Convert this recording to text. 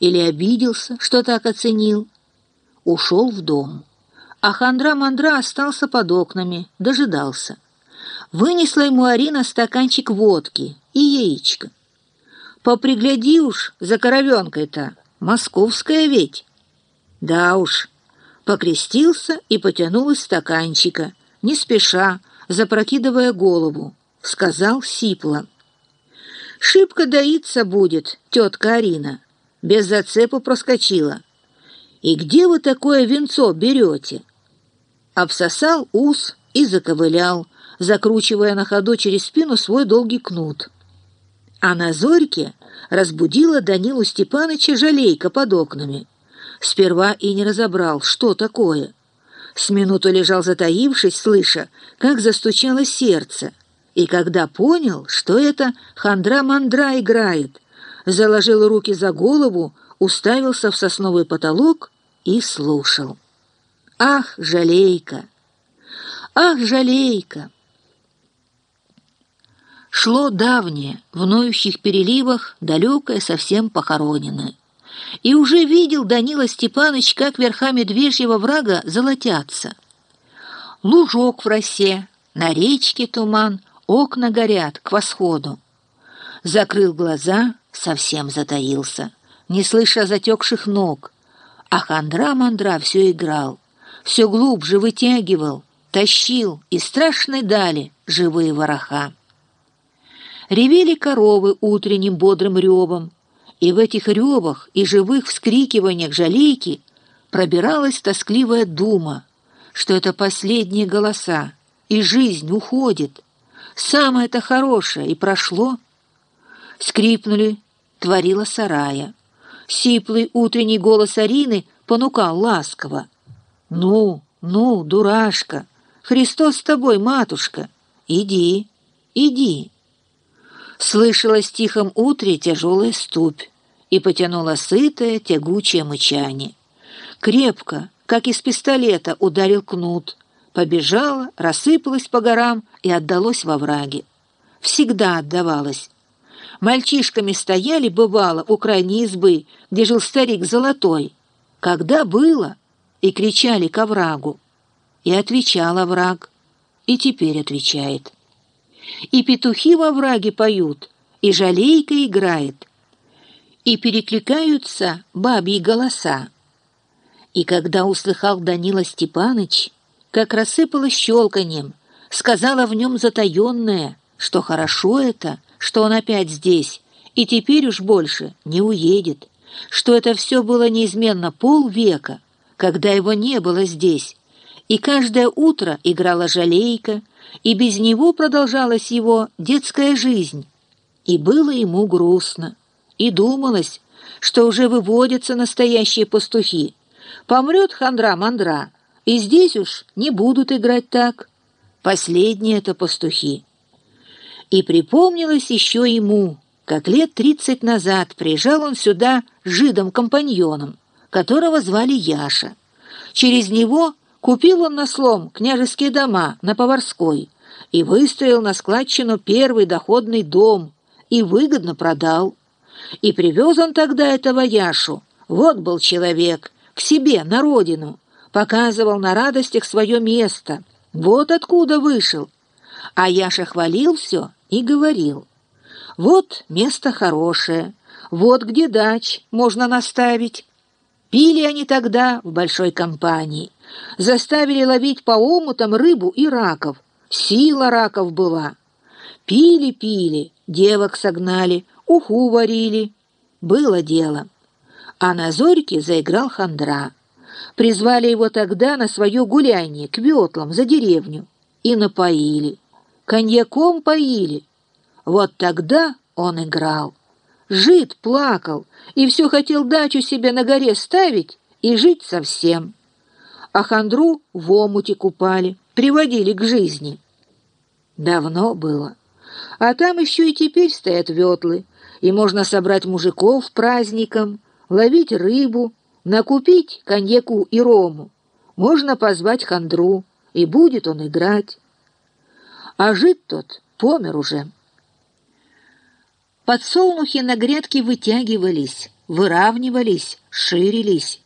или обиделся, что так оценил. Ушел в дом. А хандра-мандра остался под окнами, дожидался. Вынесла ему Арина стаканчик водки и яичко. Попригляди уж за коровенкой-то, московская ведь. Да уж, покрестился и потянул из стаканчика, не спеша, запрокидывая голову, сказал сипло. «Шибко доиться будет, тетка Арина, без зацепу проскочила. И где вы такое венцо берете?» Обсосал ус и заковылял, закручивая на ходу через спину свой долгий кнут. А на зорьке разбудила Данилу Степаныча жалейка под окнами. Сперва и не разобрал, что такое. С минуту лежал затаившись, слыша, как застучало сердце. И когда понял, что это хандра-мандра играет, заложил руки за голову, уставился в сосновый потолок и слушал. «Ах, жалейка! Ах, жалейка!» Шло давнее, в ноющих переливах, далекое совсем похороненное. И уже видел Данила Степаныч, как верха медвежьего врага золотятся. Лужок в росе, на речке туман, окна горят к восходу. Закрыл глаза, совсем затаился, не слыша затекших ног. А хандра-мандра все играл, все глубже вытягивал, тащил из страшной дали живые вороха. Ревели коровы утренним бодрым ревом, и в этих ревах и живых вскрикиваниях жалейки пробиралась тоскливая дума, что это последние голоса, и жизнь уходит. Самое-то хорошее и прошло. Скрипнули, творила сарая. Сиплый утренний голос Арины понукал ласково. «Ну, ну, дурашка, Христос с тобой, матушка, иди, иди». Слышалось в тихом утре тяжелая ступь и потянула сытое тягучее мычание. Крепко, как из пистолета, ударил кнут. Побежала, рассыпалась по горам и отдалось во враге. Всегда отдавалось. Мальчишками стояли, бывало, у крайней избы, где жил старик Золотой. Когда было? И кричали к оврагу. И отвечал овраг. И теперь отвечает. И петухи во враге поют, и жалейка играет, и перекликаются бабьи голоса. И когда услыхал Данила Степаныч, как рассыпалось щелканьем, сказала в нем затаенное, что хорошо это, что он опять здесь, и теперь уж больше не уедет, что это все было неизменно полвека, когда его не было здесь, и каждое утро играла жалейка, и без него продолжалась его детская жизнь. И было ему грустно, и думалось, что уже выводятся настоящие пастухи. Помрет хандра-мандра, и здесь уж не будут играть так. Последние это пастухи. И припомнилось еще ему, как лет тридцать назад приезжал он сюда жидом-компаньоном, которого звали Яша. Через него Купил он на слом княжеские дома на Поварской и выстроил на складчину первый доходный дом и выгодно продал. И привез он тогда этого Яшу, вот был человек, к себе, на родину, показывал на радостях свое место, вот откуда вышел. А Яша хвалил все и говорил, вот место хорошее, вот где дач можно наставить. Пили они тогда в большой компании, заставили ловить по омутам рыбу и раков. Сила раков была. Пили-пили, девок согнали, уху варили. Было дело. А на зорьке заиграл хандра. Призвали его тогда на свое гуляние к ветлам за деревню и напоили. Коньяком поили. Вот тогда он играл. Жид плакал и все хотел дачу себе на горе ставить и жить совсем. А хандру в омуте купали, приводили к жизни. Давно было. А там еще и теперь стоят ветлы, и можно собрать мужиков праздником, ловить рыбу, накупить коньяку и рому. Можно позвать хандру, и будет он играть. А жид тот помер уже. Подсолнухи на грядке вытягивались, выравнивались, ширились.